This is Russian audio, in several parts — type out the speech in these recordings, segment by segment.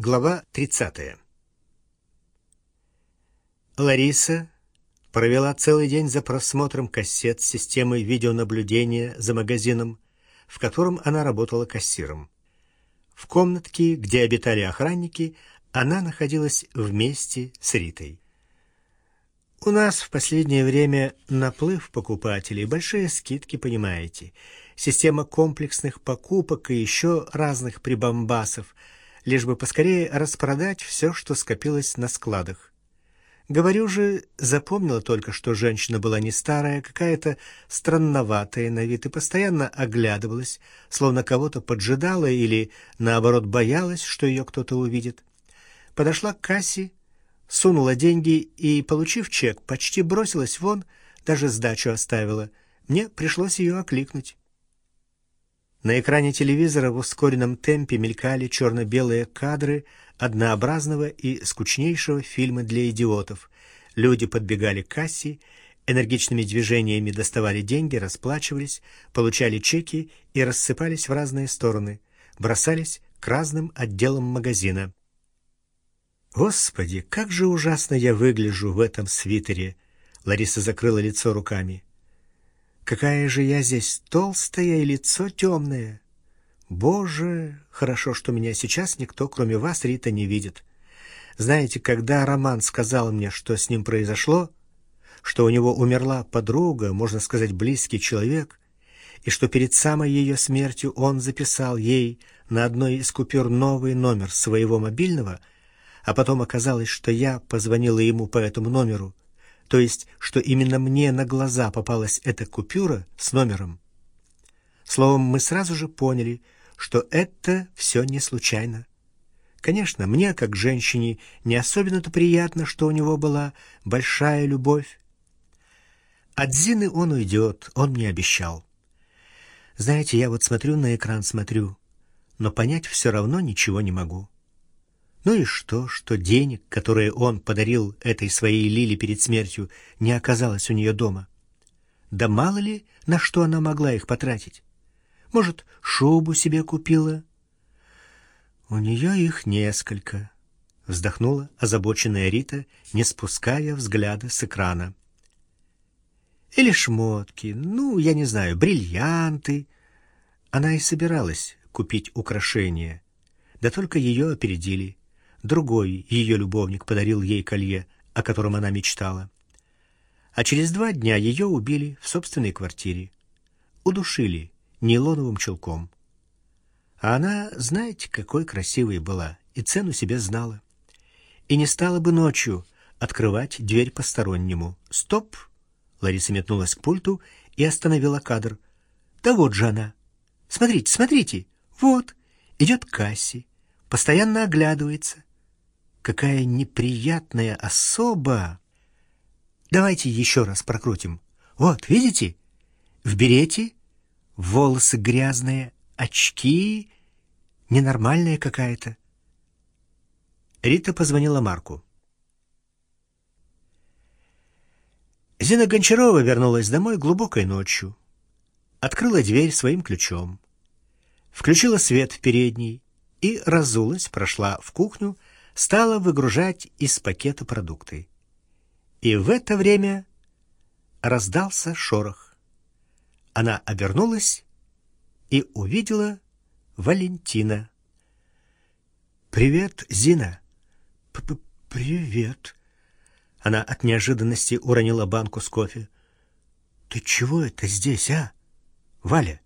Глава 30. Лариса провела целый день за просмотром кассет с системой видеонаблюдения за магазином, в котором она работала кассиром. В комнатке, где обитали охранники, она находилась вместе с Ритой. У нас в последнее время наплыв покупателей, большие скидки, понимаете, система комплексных покупок и еще разных прибамбасов – лишь бы поскорее распродать все, что скопилось на складах. Говорю же, запомнила только, что женщина была не старая, какая-то странноватая на вид и постоянно оглядывалась, словно кого-то поджидала или, наоборот, боялась, что ее кто-то увидит. Подошла к кассе, сунула деньги и, получив чек, почти бросилась вон, даже сдачу оставила. Мне пришлось ее окликнуть. На экране телевизора в ускоренном темпе мелькали черно-белые кадры однообразного и скучнейшего фильма для идиотов. Люди подбегали к кассе, энергичными движениями доставали деньги, расплачивались, получали чеки и рассыпались в разные стороны, бросались к разным отделам магазина. Господи, как же ужасно я выгляжу в этом свитере. Лариса закрыла лицо руками. Какая же я здесь толстая и лицо темное. Боже, хорошо, что меня сейчас никто, кроме вас, Рита, не видит. Знаете, когда Роман сказал мне, что с ним произошло, что у него умерла подруга, можно сказать, близкий человек, и что перед самой ее смертью он записал ей на одной из купюр новый номер своего мобильного, а потом оказалось, что я позвонила ему по этому номеру, то есть, что именно мне на глаза попалась эта купюра с номером. Словом, мы сразу же поняли, что это все не случайно. Конечно, мне, как женщине, не особенно-то приятно, что у него была большая любовь. От Зины он уйдет, он мне обещал. Знаете, я вот смотрю на экран, смотрю, но понять все равно ничего не могу. Ну и что, что денег, которые он подарил этой своей Лиле перед смертью, не оказалось у нее дома? Да мало ли, на что она могла их потратить? Может, шубу себе купила? У нее их несколько, вздохнула озабоченная Рита, не спуская взгляда с экрана. Или шмотки, ну, я не знаю, бриллианты. Она и собиралась купить украшения, да только ее опередили. Другой ее любовник подарил ей колье, о котором она мечтала. А через два дня ее убили в собственной квартире. Удушили нейлоновым чулком. А она, знаете, какой красивой была, и цену себе знала. И не стала бы ночью открывать дверь постороннему. «Стоп!» Лариса метнулась к пульту и остановила кадр. «Да вот же она! Смотрите, смотрите! Вот! Идет к кассе, постоянно оглядывается, Какая неприятная особа! Давайте еще раз прокрутим. Вот, видите? В берете, волосы грязные, очки, ненормальная какая-то. Рита позвонила Марку. Зина Гончарова вернулась домой глубокой ночью. Открыла дверь своим ключом. Включила свет в передней и разулась, прошла в кухню, стала выгружать из пакета продукты. И в это время раздался шорох. Она обернулась и увидела Валентина. «Привет, Зина!» П -п «Привет!» Она от неожиданности уронила банку с кофе. «Ты чего это здесь, а? Валя,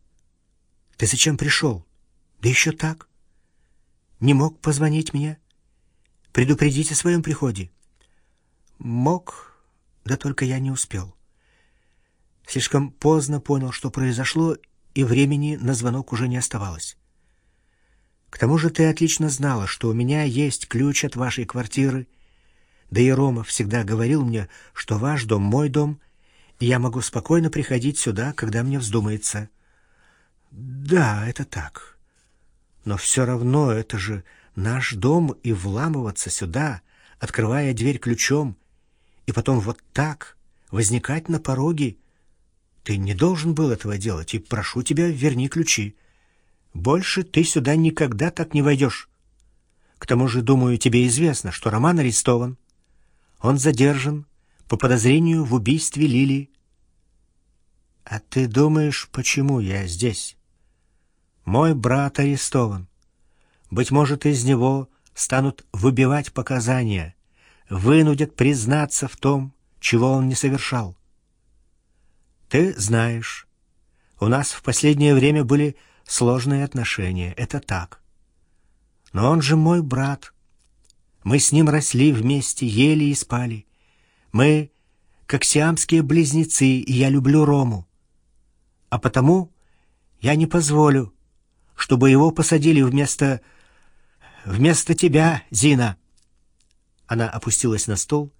ты зачем пришел? Да еще так. Не мог позвонить мне?» Предупредить о своем приходе. Мог, да только я не успел. Слишком поздно понял, что произошло, и времени на звонок уже не оставалось. К тому же ты отлично знала, что у меня есть ключ от вашей квартиры. Да и Рома всегда говорил мне, что ваш дом мой дом, и я могу спокойно приходить сюда, когда мне вздумается. Да, это так. Но все равно это же наш дом и вламываться сюда, открывая дверь ключом, и потом вот так возникать на пороге. Ты не должен был этого делать, и прошу тебя, верни ключи. Больше ты сюда никогда так не войдешь. К тому же, думаю, тебе известно, что Роман арестован. Он задержан по подозрению в убийстве Лили. А ты думаешь, почему я здесь? Мой брат арестован. Быть может, из него станут выбивать показания, вынудят признаться в том, чего он не совершал. Ты знаешь, у нас в последнее время были сложные отношения, это так. Но он же мой брат. Мы с ним росли вместе, ели и спали. Мы как сиамские близнецы, и я люблю Рому. А потому я не позволю, чтобы его посадили вместо... вместо тебя, Зина. Она опустилась на стол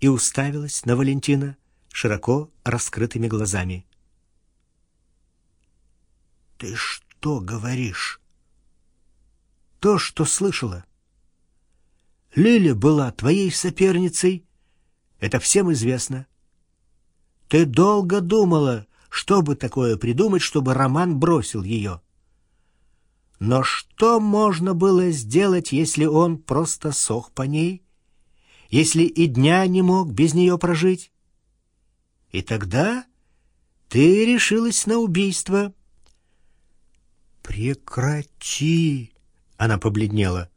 и уставилась на Валентина широко раскрытыми глазами. «Ты что говоришь?» «То, что слышала. Лиля была твоей соперницей, это всем известно. Ты долго думала, что бы такое придумать, чтобы Роман бросил ее. Но что можно было сделать, если он просто сох по ней? Если и дня не мог без нее прожить? И тогда ты решилась на убийство. Прекрати, она побледнела.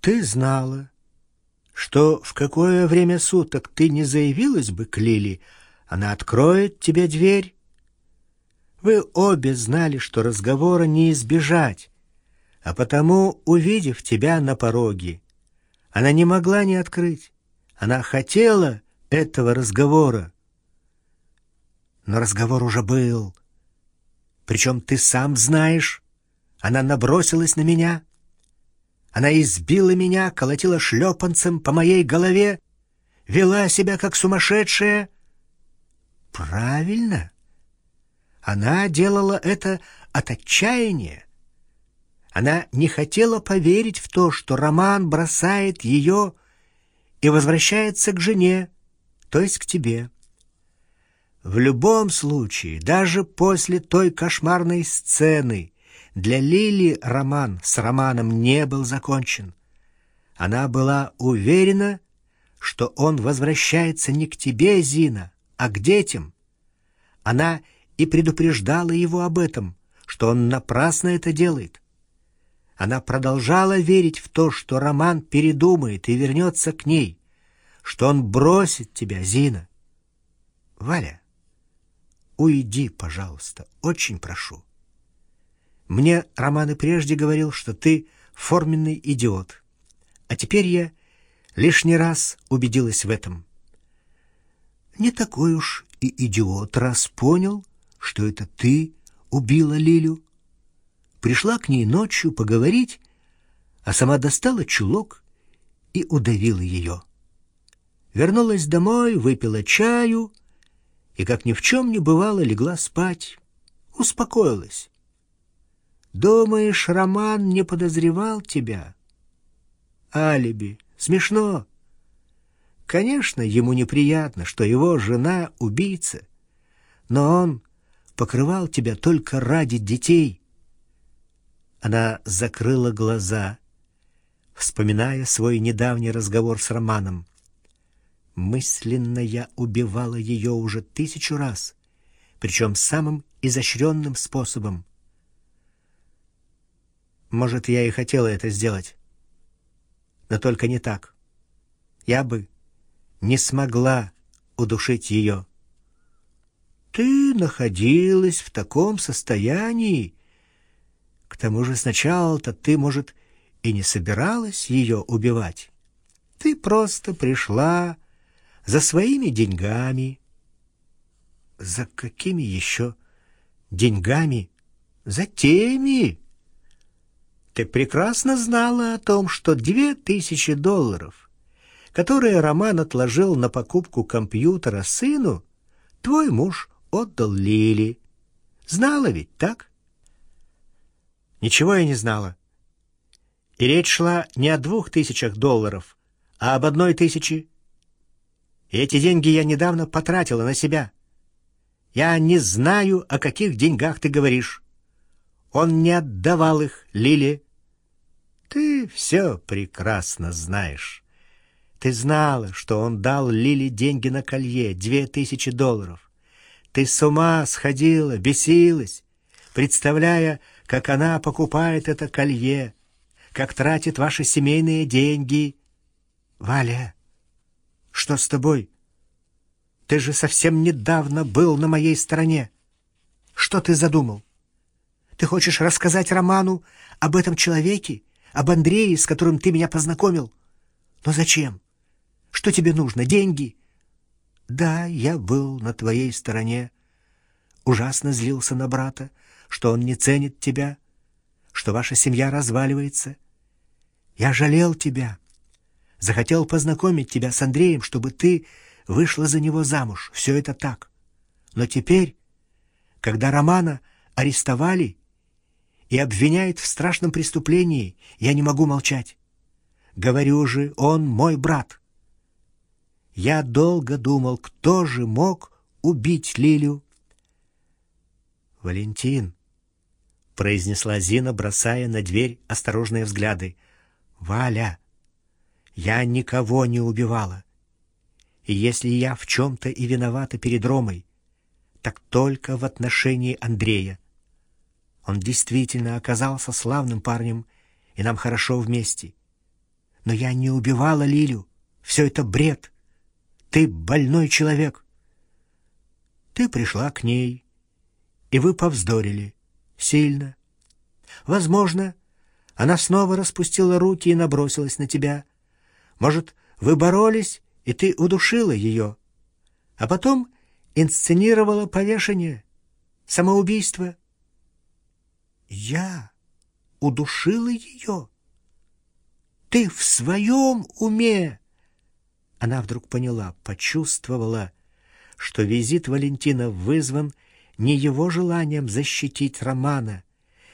Ты знала, что в какое время суток ты не заявилась бы к Лили, она откроет тебе дверь вы обе знали, что разговора не избежать, а потому, увидев тебя на пороге, она не могла не открыть. Она хотела этого разговора. Но разговор уже был. Причем ты сам знаешь, она набросилась на меня. Она избила меня, колотила шлепанцем по моей голове, вела себя как сумасшедшая. Правильно. Она делала это от отчаяния. Она не хотела поверить в то, что Роман бросает ее и возвращается к жене, то есть к тебе. В любом случае, даже после той кошмарной сцены, для Лили роман с Романом не был закончен. Она была уверена, что он возвращается не к тебе, Зина, а к детям. Она и предупреждала его об этом, что он напрасно это делает. Она продолжала верить в то, что Роман передумает и вернется к ней, что он бросит тебя, Зина. Валя, уйди, пожалуйста, очень прошу. Мне Роман и прежде говорил, что ты форменный идиот, а теперь я лишний раз убедилась в этом. Не такой уж и идиот, раз понял, что это ты убила Лилю. Пришла к ней ночью поговорить, а сама достала чулок и удавила ее. Вернулась домой, выпила чаю и, как ни в чем не бывало, легла спать. Успокоилась. Думаешь, Роман не подозревал тебя? Алиби. Смешно. Конечно, ему неприятно, что его жена — убийца, но он покрывал тебя только ради детей. Она закрыла глаза, вспоминая свой недавний разговор с Романом. Мысленно я убивала ее уже тысячу раз, причем самым изощренным способом. Может, я и хотела это сделать, но только не так. Я бы не смогла удушить ее ты находилась в таком состоянии. К тому же сначала-то ты, может, и не собиралась ее убивать. Ты просто пришла за своими деньгами. За какими еще деньгами? За теми. Ты прекрасно знала о том, что две тысячи долларов, которые Роман отложил на покупку компьютера сыну, твой муж отдал Лили. Знала ведь, так? Ничего я не знала. И речь шла не о двух тысячах долларов, а об одной тысяче. И эти деньги я недавно потратила на себя. Я не знаю, о каких деньгах ты говоришь. Он не отдавал их Лили. Ты все прекрасно знаешь. Ты знала, что он дал Лили деньги на колье, две тысячи долларов. Ты с ума сходила, бесилась, представляя, как она покупает это колье, как тратит ваши семейные деньги. Валя, что с тобой? Ты же совсем недавно был на моей стороне. Что ты задумал? Ты хочешь рассказать Роману об этом человеке, об Андрее, с которым ты меня познакомил? Но зачем? Что тебе нужно? Деньги? Да, я был на твоей стороне. Ужасно злился на брата, что он не ценит тебя, что ваша семья разваливается. Я жалел тебя. Захотел познакомить тебя с Андреем, чтобы ты вышла за него замуж. Все это так. Но теперь, когда Романа арестовали и обвиняют в страшном преступлении, я не могу молчать. Говорю же, он мой брат. Я долго думал, кто же мог убить Лилю. Валентин, произнесла Зина, бросая на дверь осторожные взгляды. Валя, я никого не убивала. И если я в чем то и виновата перед Ромой, так только в отношении Андрея. Он действительно оказался славным парнем, и нам хорошо вместе. Но я не убивала Лилю. Все это бред. Ты больной человек. Ты пришла к ней, и вы повздорили. Сильно. Возможно, она снова распустила руки и набросилась на тебя. Может, вы боролись, и ты удушила ее, а потом инсценировала повешение, самоубийство. Я удушила ее? Ты в своем уме? Она вдруг поняла, почувствовала, что визит Валентина вызван не его желанием защитить Романа,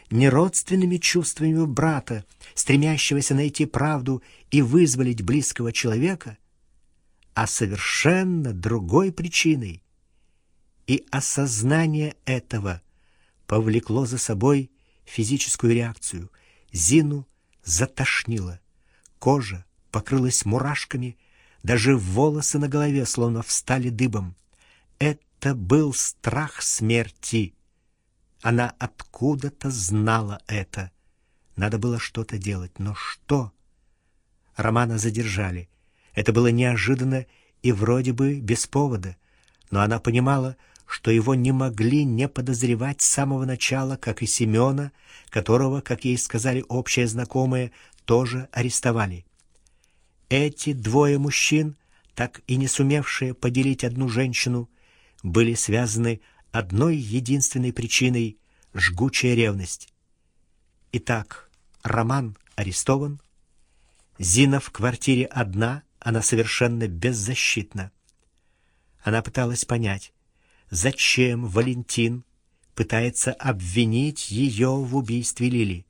не родственными чувствами брата, стремящегося найти правду и вызволить близкого человека, а совершенно другой причиной. И осознание этого повлекло за собой физическую реакцию. Зину затошнило. Кожа покрылась мурашками, даже волосы на голове словно встали дыбом. Это был страх смерти. Она откуда-то знала это. Надо было что-то делать, но что? Романа задержали. Это было неожиданно и вроде бы без повода, но она понимала, что его не могли не подозревать с самого начала, как и Семена, которого, как ей сказали общие знакомые, тоже арестовали. Эти двое мужчин, так и не сумевшие поделить одну женщину, были связаны одной единственной причиной — жгучая ревность. Итак, Роман арестован, Зина в квартире одна, она совершенно беззащитна. Она пыталась понять, зачем Валентин пытается обвинить ее в убийстве Лили.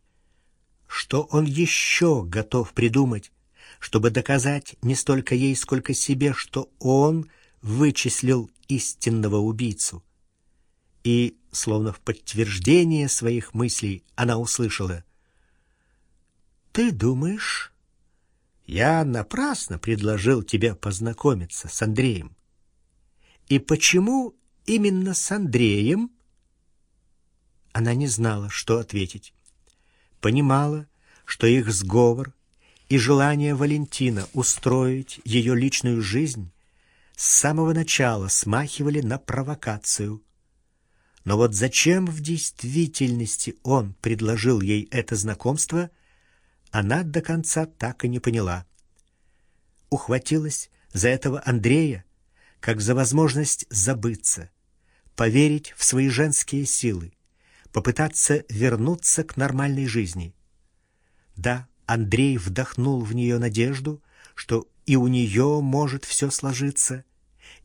Что он еще готов придумать, чтобы доказать не столько ей, сколько себе, что он вычислил истинного убийцу. И, словно в подтверждение своих мыслей, она услышала: "Ты думаешь, я напрасно предложил тебе познакомиться с Андреем? И почему именно с Андреем? Она не знала, что ответить. Понимала, что их сговор и желание Валентина устроить ее личную жизнь с самого начала смахивали на провокацию. Но вот зачем в действительности он предложил ей это знакомство, она до конца так и не поняла. Ухватилась за этого Андрея, как за возможность забыться, поверить в свои женские силы, попытаться вернуться к нормальной жизни. Да, Андрей вдохнул в нее надежду, что и у нее может все сложиться,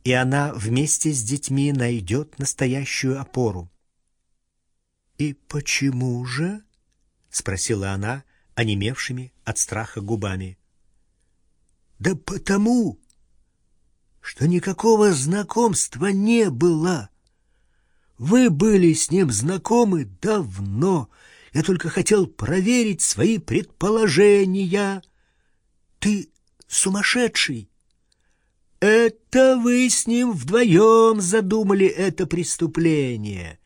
и она вместе с детьми найдет настоящую опору. И почему же? спросила она, онемевшими от страха губами. Да потому, что никакого знакомства не было. Вы были с ним знакомы давно, Я только хотел проверить свои предположения. Ты сумасшедший. Это вы с ним вдвоем задумали это преступление.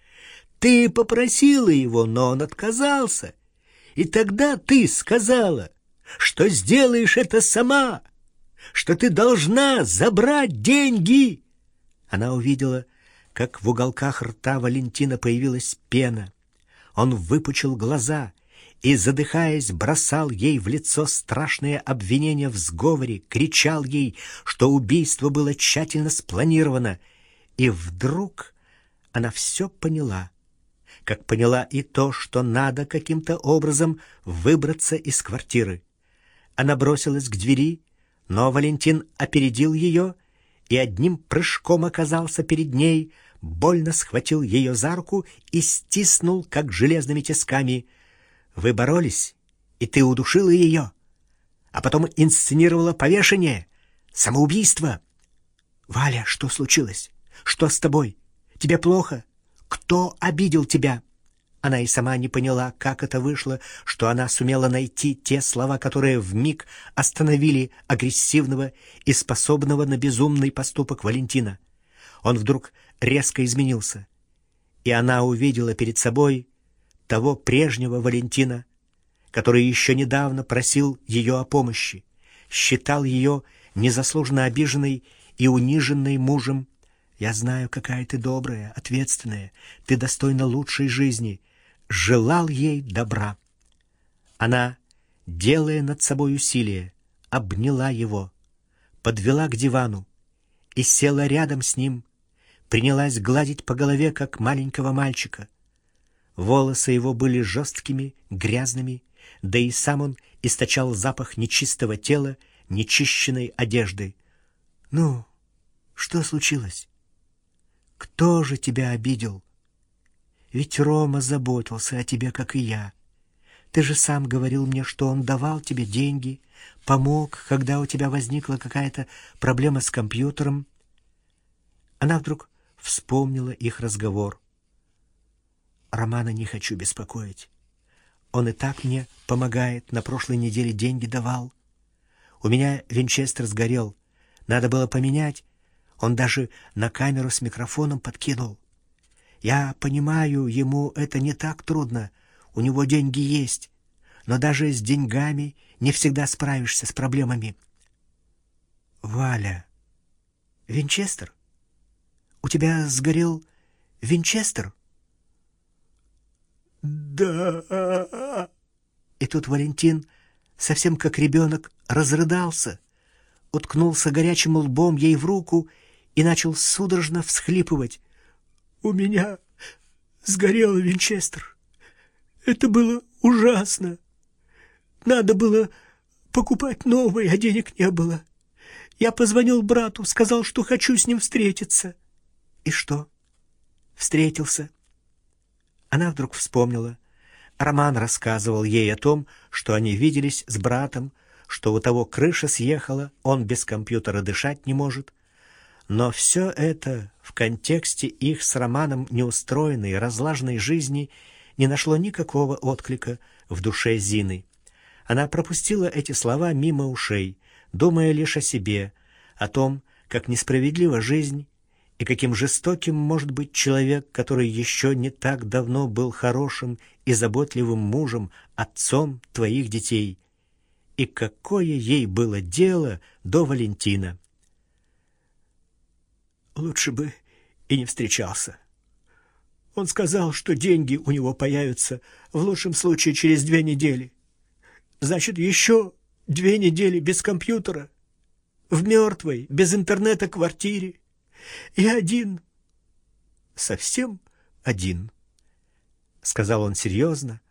Ты попросила его, но он отказался. И тогда ты сказала, что сделаешь это сама, что ты должна забрать деньги. Она увидела, как в уголках рта Валентина появилась пена. Он выпучил глаза и, задыхаясь, бросал ей в лицо страшные обвинения в сговоре, кричал ей, что убийство было тщательно спланировано. И вдруг она все поняла, как поняла и то, что надо каким-то образом выбраться из квартиры. Она бросилась к двери, но Валентин опередил ее и одним прыжком оказался перед ней, больно схватил ее за руку и стиснул, как железными тисками. Вы боролись, и ты удушила ее, а потом инсценировала повешение, самоубийство. Валя, что случилось? Что с тобой? Тебе плохо? Кто обидел тебя? Она и сама не поняла, как это вышло, что она сумела найти те слова, которые в миг остановили агрессивного и способного на безумный поступок Валентина. Он вдруг резко изменился, и она увидела перед собой того прежнего Валентина, который еще недавно просил ее о помощи, считал ее незаслуженно обиженной и униженной мужем. «Я знаю, какая ты добрая, ответственная, ты достойна лучшей жизни», желал ей добра. Она, делая над собой усилие, обняла его, подвела к дивану и села рядом с ним, принялась гладить по голове, как маленького мальчика. Волосы его были жесткими, грязными, да и сам он источал запах нечистого тела, нечищенной одежды. «Ну, что случилось? Кто же тебя обидел?» Ведь Рома заботился о тебе, как и я. Ты же сам говорил мне, что он давал тебе деньги, помог, когда у тебя возникла какая-то проблема с компьютером. Она вдруг вспомнила их разговор. Романа не хочу беспокоить. Он и так мне помогает, на прошлой неделе деньги давал. У меня винчестер сгорел, надо было поменять. Он даже на камеру с микрофоном подкинул. Я понимаю, ему это не так трудно. У него деньги есть. Но даже с деньгами не всегда справишься с проблемами. Валя. Винчестер? У тебя сгорел Винчестер? Да. И тут Валентин, совсем как ребенок, разрыдался, уткнулся горячим лбом ей в руку и начал судорожно всхлипывать. У меня сгорел Винчестер. Это было ужасно. Надо было покупать новый, а денег не было. Я позвонил брату, сказал, что хочу с ним встретиться. И что? Встретился. Она вдруг вспомнила. Роман рассказывал ей о том, что они виделись с братом, что у того крыша съехала, он без компьютера дышать не может, но все это в контексте их с Романом неустроенной, разлаженной жизни не нашло никакого отклика в душе Зины. Она пропустила эти слова мимо ушей, думая лишь о себе, о том, как несправедлива жизнь и каким жестоким может быть человек, который еще не так давно был хорошим и заботливым мужем, отцом твоих детей. И какое ей было дело до Валентина. Лучше бы и не встречался. Он сказал, что деньги у него появятся в лучшем случае через две недели. Значит, еще две недели без компьютера, в мертвой, без интернета квартире. И один, совсем один, — сказал он серьезно,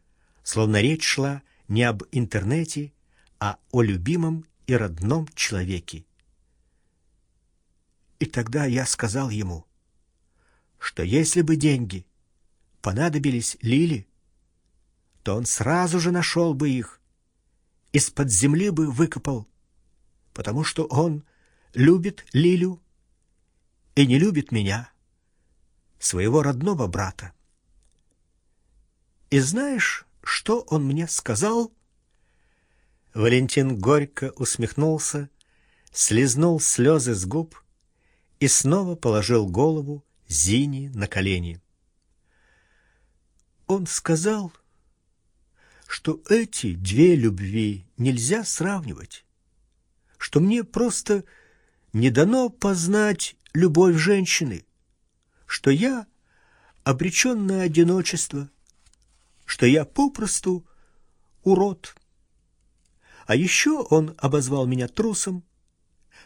словно речь шла не об интернете, а о любимом и родном человеке. И тогда я сказал ему, что если бы деньги понадобились Лиле, то он сразу же нашел бы их, из-под земли бы выкопал, потому что он любит Лилю и не любит меня, своего родного брата. И знаешь, что он мне сказал? Валентин горько усмехнулся, слезнул слезы с губ и снова положил голову Зине на колени. Он сказал, что эти две любви нельзя сравнивать, что мне просто не дано познать любовь женщины, что я обречен на одиночество, что я попросту урод. А еще он обозвал меня трусом,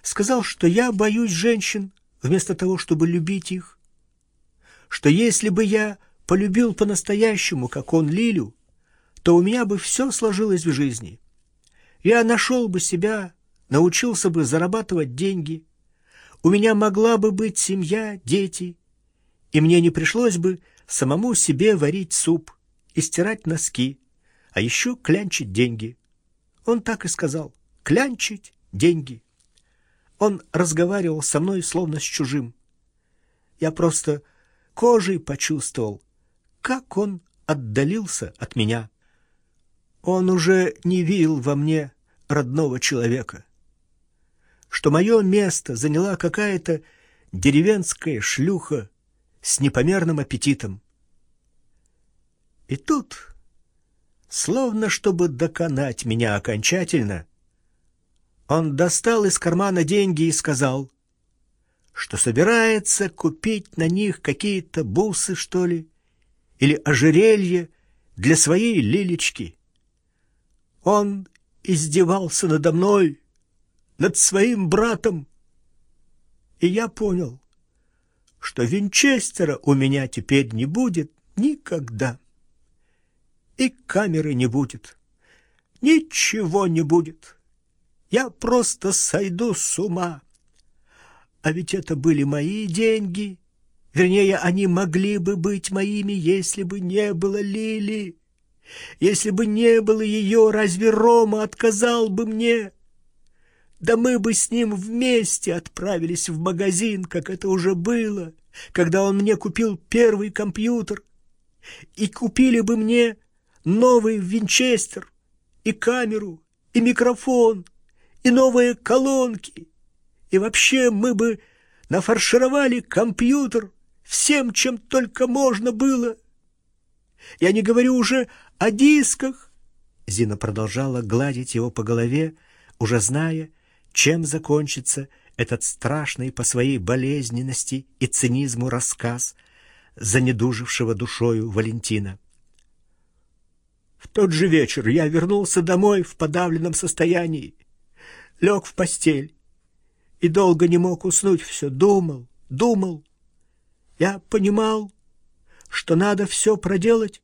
сказал, что я боюсь женщин вместо того, чтобы любить их, что если бы я полюбил по-настоящему, как он Лилю, то у меня бы все сложилось в жизни. Я нашел бы себя, научился бы зарабатывать деньги, у меня могла бы быть семья, дети, и мне не пришлось бы самому себе варить суп и стирать носки, а еще клянчить деньги. Он так и сказал — клянчить деньги. Он разговаривал со мной словно с чужим. Я просто кожей почувствовал, как он отдалился от меня. Он уже не видел во мне родного человека что мое место заняла какая-то деревенская шлюха с непомерным аппетитом. И тут, словно чтобы доконать меня окончательно, он достал из кармана деньги и сказал, что собирается купить на них какие-то бусы, что ли, или ожерелье для своей Лилечки. Он издевался надо мной, над своим братом. И я понял, что Винчестера у меня теперь не будет никогда. И камеры не будет. Ничего не будет. Я просто сойду с ума. А ведь это были мои деньги. Вернее, они могли бы быть моими, если бы не было Лили. Если бы не было ее, разве Рома отказал бы мне? Да мы бы с ним вместе отправились в магазин, как это уже было, когда он мне купил первый компьютер. И купили бы мне новый винчестер, и камеру, и микрофон, и новые колонки. И вообще мы бы нафаршировали компьютер всем, чем только можно было. Я не говорю уже о дисках. Зина продолжала гладить его по голове, уже зная, чем закончится этот страшный по своей болезненности и цинизму рассказ занедужившего душою Валентина. В тот же вечер я вернулся домой в подавленном состоянии, лег в постель и долго не мог уснуть, все думал, думал. Я понимал, что надо все проделать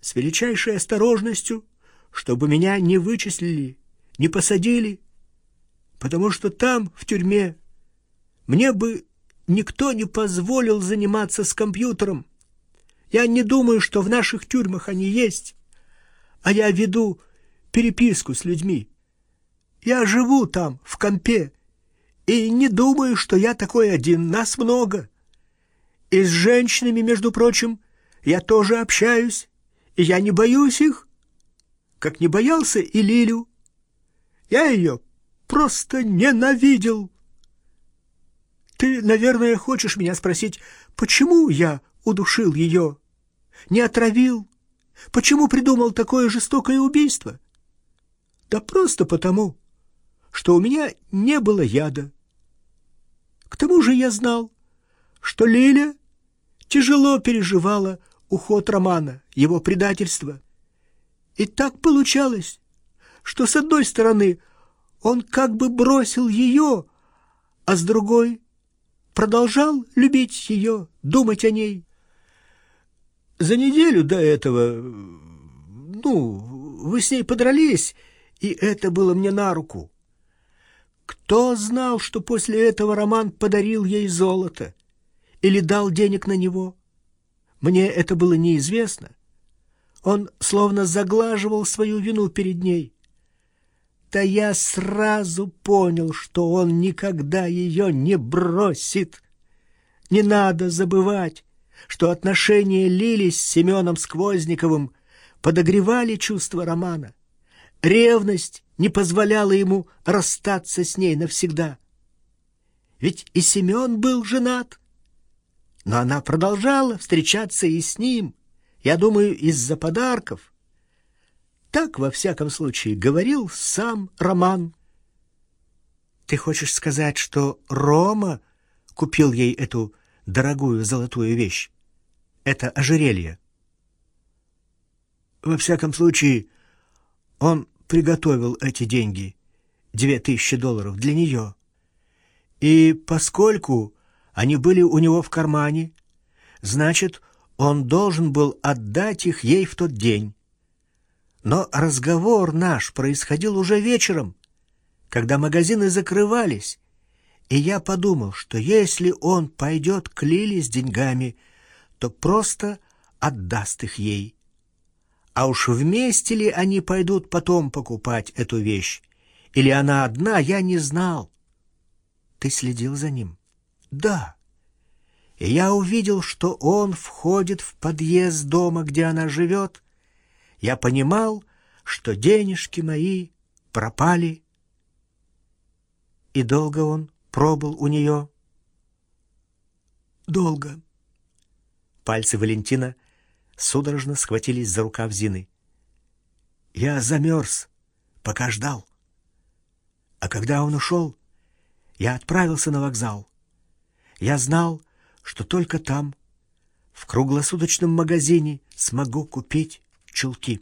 с величайшей осторожностью, чтобы меня не вычислили, не посадили, потому что там, в тюрьме, мне бы никто не позволил заниматься с компьютером. Я не думаю, что в наших тюрьмах они есть, а я веду переписку с людьми. Я живу там, в компе, и не думаю, что я такой один, нас много. И с женщинами, между прочим, я тоже общаюсь, и я не боюсь их, как не боялся и Лилю. Я ее просто ненавидел. Ты, наверное, хочешь меня спросить, почему я удушил ее? Не отравил? Почему придумал такое жестокое убийство? Да просто потому, что у меня не было яда. К тому же я знал, что Лиля тяжело переживала уход Романа, его предательство. И так получалось, что с одной стороны он как бы бросил ее, а с другой продолжал любить ее, думать о ней. За неделю до этого, ну, вы с ней подрались, и это было мне на руку. Кто знал, что после этого Роман подарил ей золото или дал денег на него? Мне это было неизвестно. Он словно заглаживал свою вину перед ней. Да я сразу понял, что он никогда ее не бросит. Не надо забывать, что отношения Лили с Семеном Сквозниковым подогревали чувства Романа. Ревность не позволяла ему расстаться с ней навсегда. Ведь и Семен был женат. Но она продолжала встречаться и с ним, я думаю, из-за подарков. Так, во всяком случае, говорил сам Роман. Ты хочешь сказать, что Рома купил ей эту дорогую золотую вещь? Это ожерелье? Во всяком случае, он приготовил эти деньги, две тысячи долларов, для нее. И поскольку они были у него в кармане, значит, он должен был отдать их ей в тот день. Но разговор наш происходил уже вечером, когда магазины закрывались, и я подумал, что если он пойдет к Лиле с деньгами, то просто отдаст их ей. А уж вместе ли они пойдут потом покупать эту вещь? Или она одна, я не знал. Ты следил за ним? Да. И я увидел, что он входит в подъезд дома, где она живет. Я понимал, что денежки мои пропали. И долго он пробыл у нее? Долго. Пальцы Валентина судорожно схватились за рукав Зины. Я замерз, пока ждал. А когда он ушел, я отправился на вокзал. Я знал, что только там, в круглосуточном магазине, смогу купить чулки.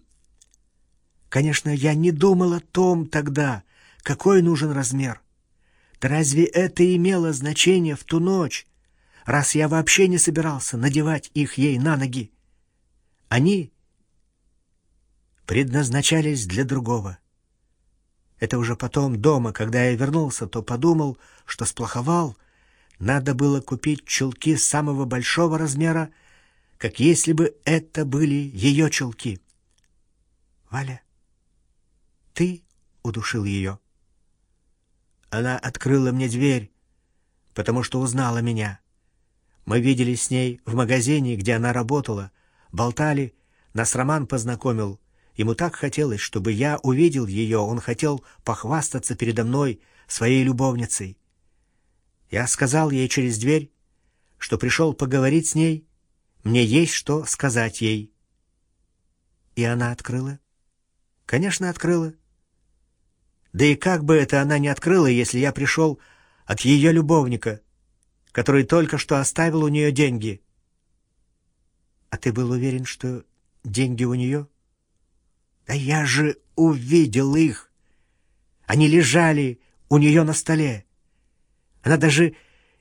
Конечно, я не думал о том тогда, какой нужен размер. Да разве это имело значение в ту ночь, раз я вообще не собирался надевать их ей на ноги? Они предназначались для другого. Это уже потом дома, когда я вернулся, то подумал, что сплоховал. Надо было купить чулки самого большого размера, как если бы это были ее чулки. Валя, ты удушил ее. Она открыла мне дверь, потому что узнала меня. Мы виделись с ней в магазине, где она работала, болтали, нас Роман познакомил. Ему так хотелось, чтобы я увидел ее, он хотел похвастаться передо мной своей любовницей. Я сказал ей через дверь, что пришел поговорить с ней, мне есть что сказать ей. И она открыла? Конечно, открыла. Да и как бы это она не открыла, если я пришел от ее любовника, который только что оставил у нее деньги. А ты был уверен, что деньги у нее? Да я же увидел их. Они лежали у нее на столе. Она даже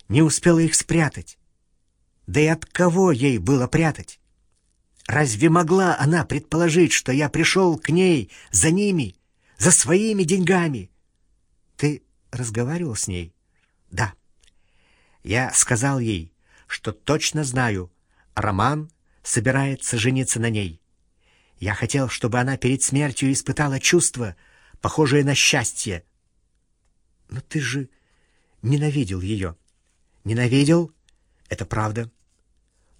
не успела их спрятать. Да и от кого ей было прятать? Разве могла она предположить, что я пришел к ней за ними, за своими деньгами? Ты разговаривал с ней? Да. Я сказал ей, что точно знаю, Роман собирается жениться на ней. Я хотел, чтобы она перед смертью испытала чувство, похожее на счастье. Но ты же ненавидел ее. Ненавидел? Это правда.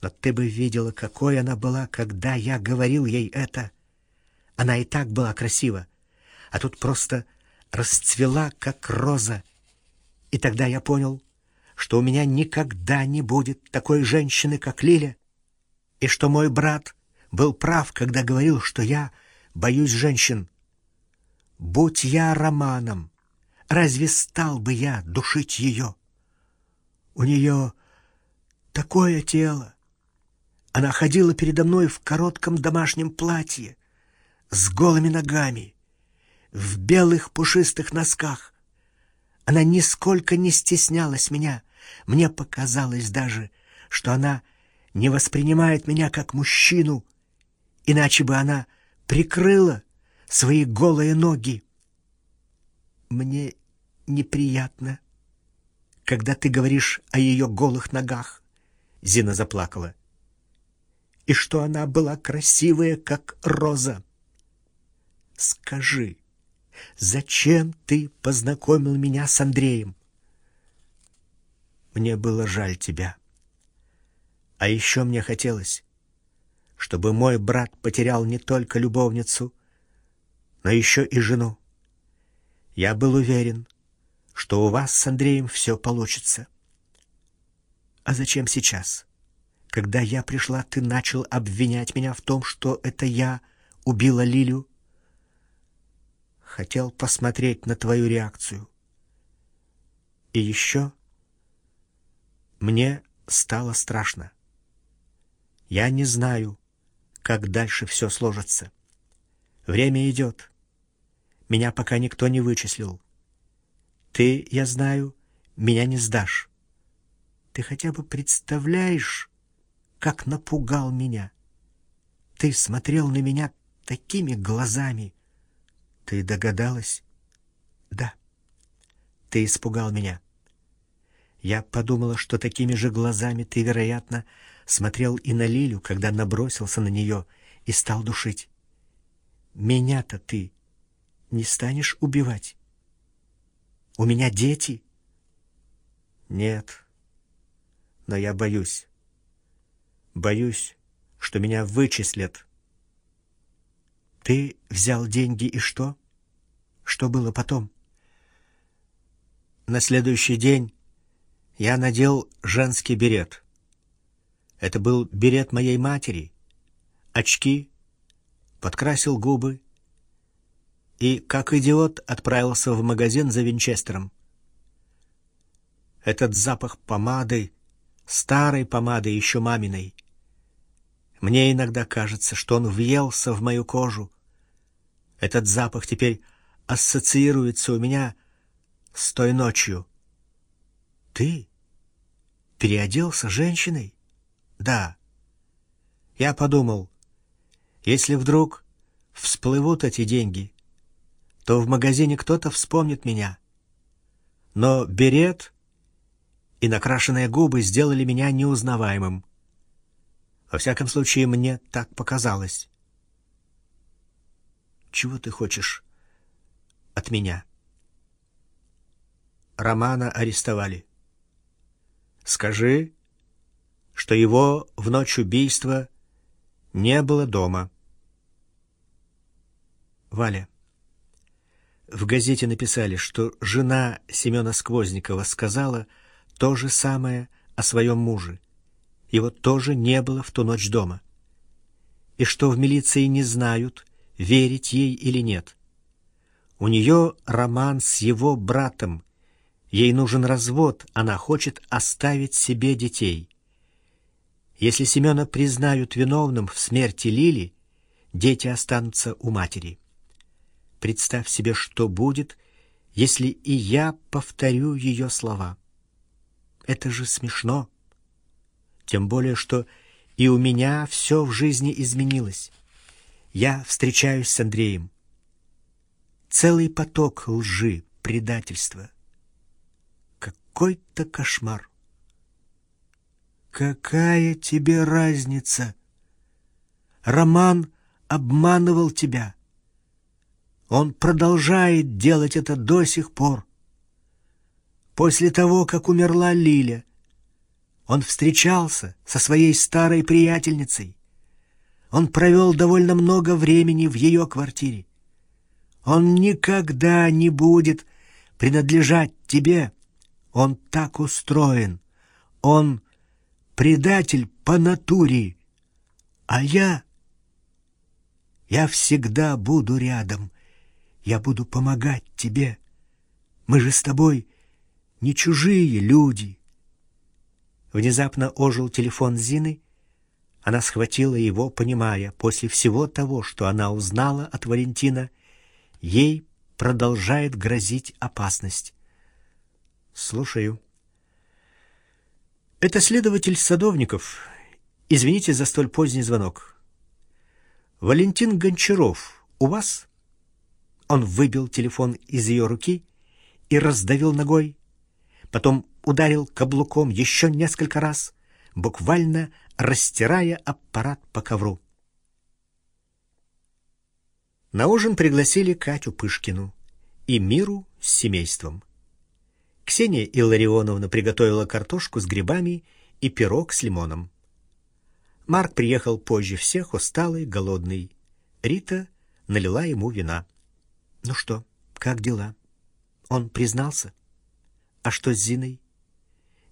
Но ты бы видела, какой она была, когда я говорил ей это. Она и так была красива, а тут просто расцвела, как роза. И тогда я понял, что у меня никогда не будет такой женщины, как Лиля и что мой брат был прав, когда говорил, что я боюсь женщин. Будь я романом, разве стал бы я душить ее? У нее такое тело. Она ходила передо мной в коротком домашнем платье, с голыми ногами, в белых пушистых носках. Она нисколько не стеснялась меня. Мне показалось даже, что она не воспринимает меня как мужчину, иначе бы она прикрыла свои голые ноги. Мне неприятно, когда ты говоришь о ее голых ногах. Зина заплакала. И что она была красивая, как роза. Скажи, зачем ты познакомил меня с Андреем? Мне было жаль тебя. А еще мне хотелось, чтобы мой брат потерял не только любовницу, но еще и жену. Я был уверен, что у вас с Андреем все получится. А зачем сейчас? Когда я пришла, ты начал обвинять меня в том, что это я убила Лилю. Хотел посмотреть на твою реакцию. И еще мне стало страшно. Я не знаю, как дальше все сложится. Время идет. Меня пока никто не вычислил. Ты, я знаю, меня не сдашь. Ты хотя бы представляешь, как напугал меня? Ты смотрел на меня такими глазами. Ты догадалась? Да. Ты испугал меня. Я подумала, что такими же глазами ты, вероятно, смотрел и на Лилю, когда набросился на нее и стал душить. Меня-то ты не станешь убивать? У меня дети? Нет. Но я боюсь. Боюсь, что меня вычислят. Ты взял деньги и что? Что было потом? На следующий день я надел женский берет. Это был берет моей матери. Очки, подкрасил губы и, как идиот, отправился в магазин за Винчестером. Этот запах помады, старой помады, еще маминой. Мне иногда кажется, что он въелся в мою кожу. Этот запах теперь ассоциируется у меня с той ночью. Ты переоделся женщиной? Да. Я подумал, если вдруг всплывут эти деньги, то в магазине кто-то вспомнит меня. Но берет и накрашенные губы сделали меня неузнаваемым. Во всяком случае, мне так показалось. Чего ты хочешь от меня? Романа арестовали. Скажи, что его в ночь убийства не было дома. Валя. В газете написали, что жена Семена Сквозникова сказала то же самое о своем муже. Его тоже не было в ту ночь дома. И что в милиции не знают, верить ей или нет. У нее роман с его братом. Ей нужен развод, она хочет оставить себе детей. Если Семена признают виновным в смерти Лили, дети останутся у матери. Представь себе, что будет, если и я повторю ее слова. Это же смешно. Тем более, что и у меня все в жизни изменилось. Я встречаюсь с Андреем. Целый поток лжи, предательства. Какой-то кошмар. Какая тебе разница? Роман обманывал тебя. Он продолжает делать это до сих пор. После того, как умерла Лиля, он встречался со своей старой приятельницей. Он провел довольно много времени в ее квартире. Он никогда не будет принадлежать тебе. Он так устроен. Он предатель по натуре. А я... Я всегда буду рядом. Я буду помогать тебе. Мы же с тобой не чужие люди. Внезапно ожил телефон Зины. Она схватила его, понимая, после всего того, что она узнала от Валентина, ей продолжает грозить опасность. «Слушаю». Это следователь Садовников. Извините за столь поздний звонок. Валентин Гончаров у вас? Он выбил телефон из ее руки и раздавил ногой. Потом ударил каблуком еще несколько раз, буквально растирая аппарат по ковру. На ужин пригласили Катю Пышкину и Миру с семейством. Ксения Илларионовна приготовила картошку с грибами и пирог с лимоном. Марк приехал позже всех, усталый, голодный. Рита налила ему вина. «Ну что, как дела?» Он признался. «А что с Зиной?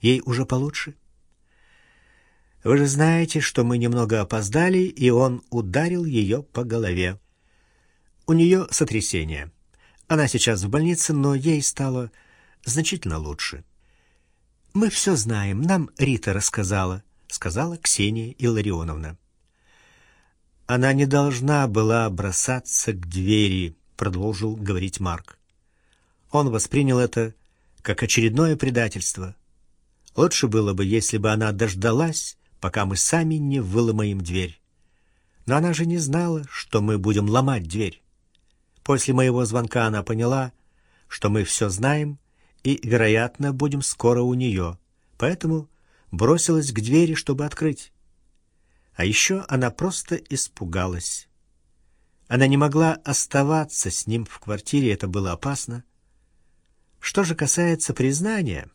Ей уже получше?» «Вы же знаете, что мы немного опоздали, и он ударил ее по голове. У нее сотрясение. Она сейчас в больнице, но ей стало значительно лучше». «Мы все знаем, нам Рита рассказала», — сказала Ксения Илларионовна. «Она не должна была бросаться к двери», — продолжил говорить Марк. Он воспринял это как очередное предательство. Лучше было бы, если бы она дождалась, пока мы сами не выломаем дверь. Но она же не знала, что мы будем ломать дверь. После моего звонка она поняла, что мы все знаем и, вероятно, будем скоро у нее, поэтому бросилась к двери, чтобы открыть. А еще она просто испугалась. Она не могла оставаться с ним в квартире, это было опасно. Что же касается признания...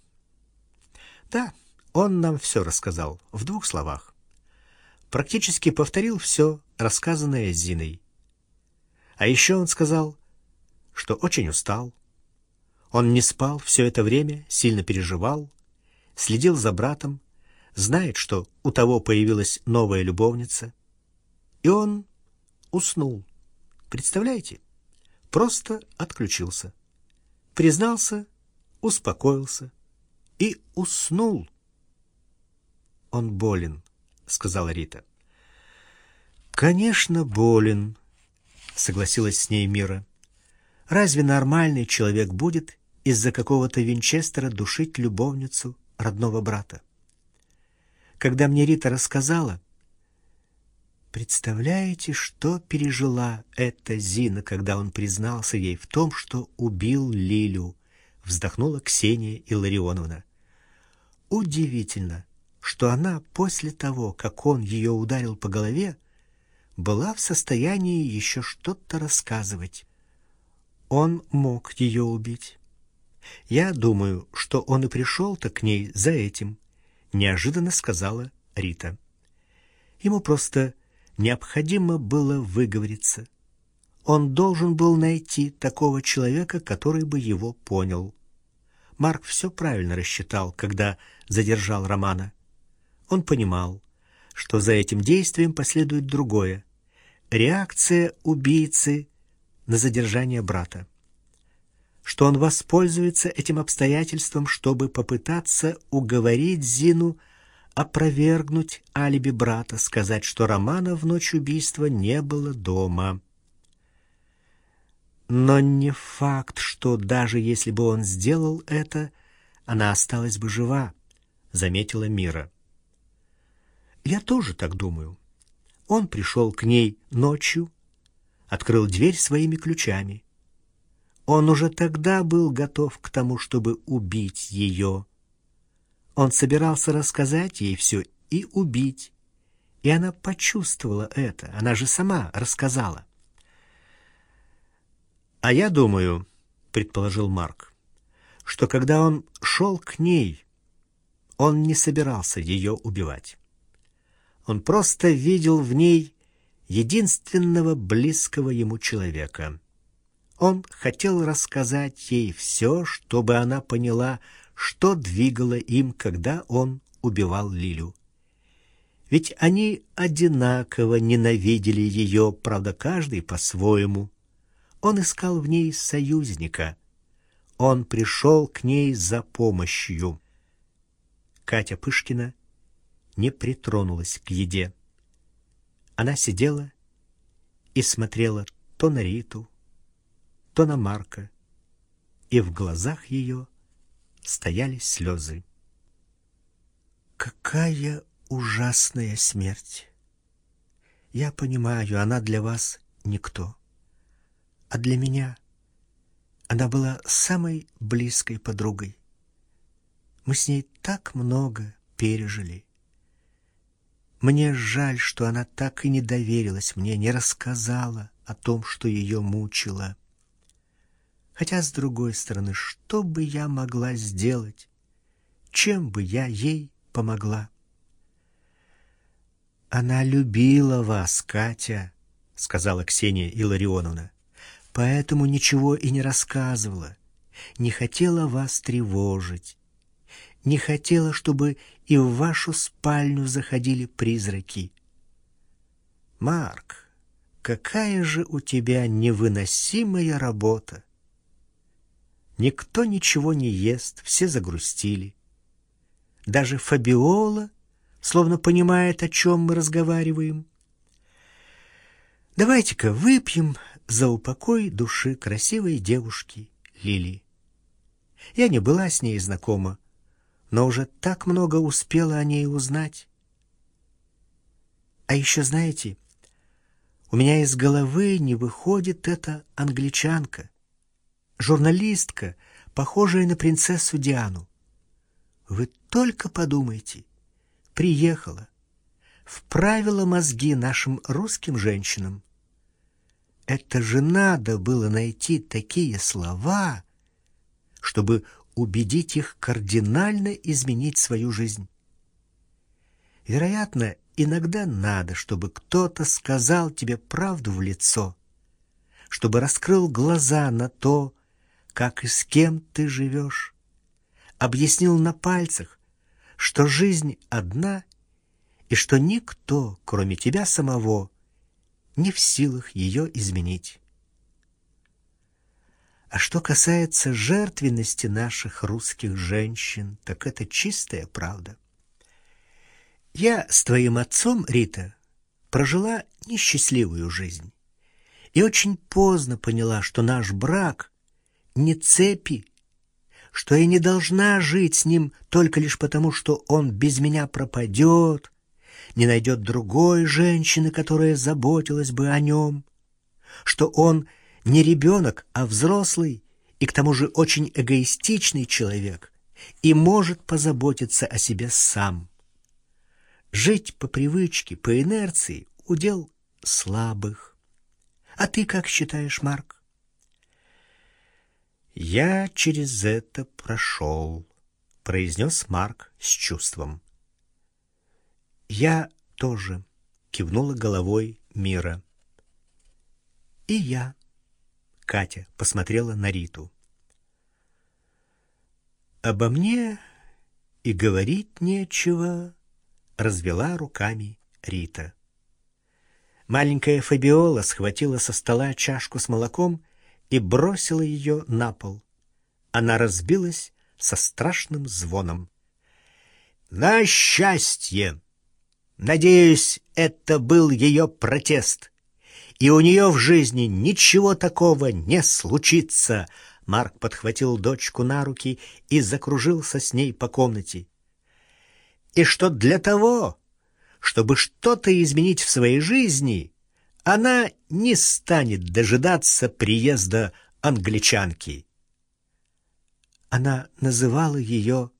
Да, он нам все рассказал, в двух словах. Практически повторил все, рассказанное Зиной. А еще он сказал, что очень устал, он не спал все это время, сильно переживал, следил за братом, знает, что у того появилась новая любовница. И он уснул. Представляете? Просто отключился. Признался, успокоился и уснул. «Он болен», — сказала Рита. «Конечно, болен», — согласилась с ней Мира. «Разве нормальный человек будет из-за какого-то Винчестера душить любовницу родного брата. Когда мне Рита рассказала, представляете, что пережила эта Зина, когда он признался ей в том, что убил Лилю, вздохнула Ксения Илларионовна. Удивительно, что она после того, как он ее ударил по голове, была в состоянии еще что-то рассказывать. Он мог ее убить. Я думаю, что он и пришел-то к ней за этим, неожиданно сказала Рита. Ему просто необходимо было выговориться. Он должен был найти такого человека, который бы его понял. Марк все правильно рассчитал, когда задержал Романа. Он понимал, что за этим действием последует другое — реакция убийцы на задержание брата что он воспользуется этим обстоятельством, чтобы попытаться уговорить Зину опровергнуть алиби брата, сказать, что Романа в ночь убийства не было дома. Но не факт, что даже если бы он сделал это, она осталась бы жива, заметила Мира. Я тоже так думаю. Он пришел к ней ночью, открыл дверь своими ключами. Он уже тогда был готов к тому, чтобы убить ее. Он собирался рассказать ей все и убить. И она почувствовала это, она же сама рассказала. «А я думаю, — предположил Марк, — что когда он шел к ней, он не собирался ее убивать. Он просто видел в ней единственного близкого ему человека — он хотел рассказать ей все, чтобы она поняла, что двигало им, когда он убивал Лилю. Ведь они одинаково ненавидели ее, правда, каждый по-своему. Он искал в ней союзника. Он пришел к ней за помощью. Катя Пышкина не притронулась к еде. Она сидела и смотрела то на Риту, то на Марка, и в глазах ее стояли слезы. Какая ужасная смерть! Я понимаю, она для вас никто, а для меня она была самой близкой подругой. Мы с ней так много пережили. Мне жаль, что она так и не доверилась мне, не рассказала о том, что ее мучило. Хотя, с другой стороны, что бы я могла сделать? Чем бы я ей помогла? Она любила вас, Катя, сказала Ксения Илларионовна. Поэтому ничего и не рассказывала. Не хотела вас тревожить. Не хотела, чтобы и в вашу спальню заходили призраки. Марк, какая же у тебя невыносимая работа. Никто ничего не ест, все загрустили. Даже Фабиола словно понимает, о чем мы разговариваем. Давайте-ка выпьем за упокой души красивой девушки Лили. Я не была с ней знакома, но уже так много успела о ней узнать. А еще знаете, у меня из головы не выходит эта англичанка, журналистка, похожая на принцессу Диану. Вы только подумайте, приехала, вправила мозги нашим русским женщинам. Это же надо было найти такие слова, чтобы убедить их кардинально изменить свою жизнь. Вероятно, иногда надо, чтобы кто-то сказал тебе правду в лицо, чтобы раскрыл глаза на то, как и с кем ты живешь, объяснил на пальцах, что жизнь одна и что никто, кроме тебя самого, не в силах ее изменить. А что касается жертвенности наших русских женщин, так это чистая правда. Я с твоим отцом, Рита, прожила несчастливую жизнь. И очень поздно поняла, что наш брак не цепи, что я не должна жить с ним только лишь потому, что он без меня пропадет, не найдет другой женщины, которая заботилась бы о нем, что он не ребенок, а взрослый и к тому же очень эгоистичный человек и может позаботиться о себе сам. Жить по привычке, по инерции — удел слабых. А ты как считаешь, Марк? «Я через это прошел», — произнес Марк с чувством. «Я тоже», — кивнула головой Мира. «И я», — Катя посмотрела на Риту. «Обо мне и говорить нечего», — развела руками Рита. Маленькая Фабиола схватила со стола чашку с молоком и бросила ее на пол. Она разбилась со страшным звоном. «На счастье!» Надеюсь, это был ее протест. И у нее в жизни ничего такого не случится. Марк подхватил дочку на руки и закружился с ней по комнате. И что для того, чтобы что-то изменить в своей жизни, она не станет дожидаться приезда англичанки. Она называла ее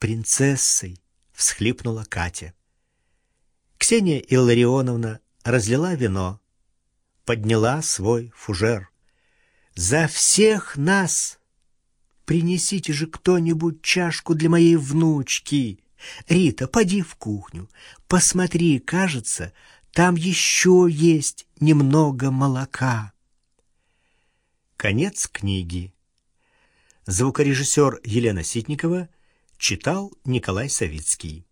принцессой, всхлипнула Катя. Ксения Илларионовна разлила вино, подняла свой фужер. «За всех нас! Принесите же кто-нибудь чашку для моей внучки! Рита, поди в кухню, посмотри, кажется, там еще есть немного молока». Конец книги. Звукорежиссер Елена Ситникова читал Николай Савицкий.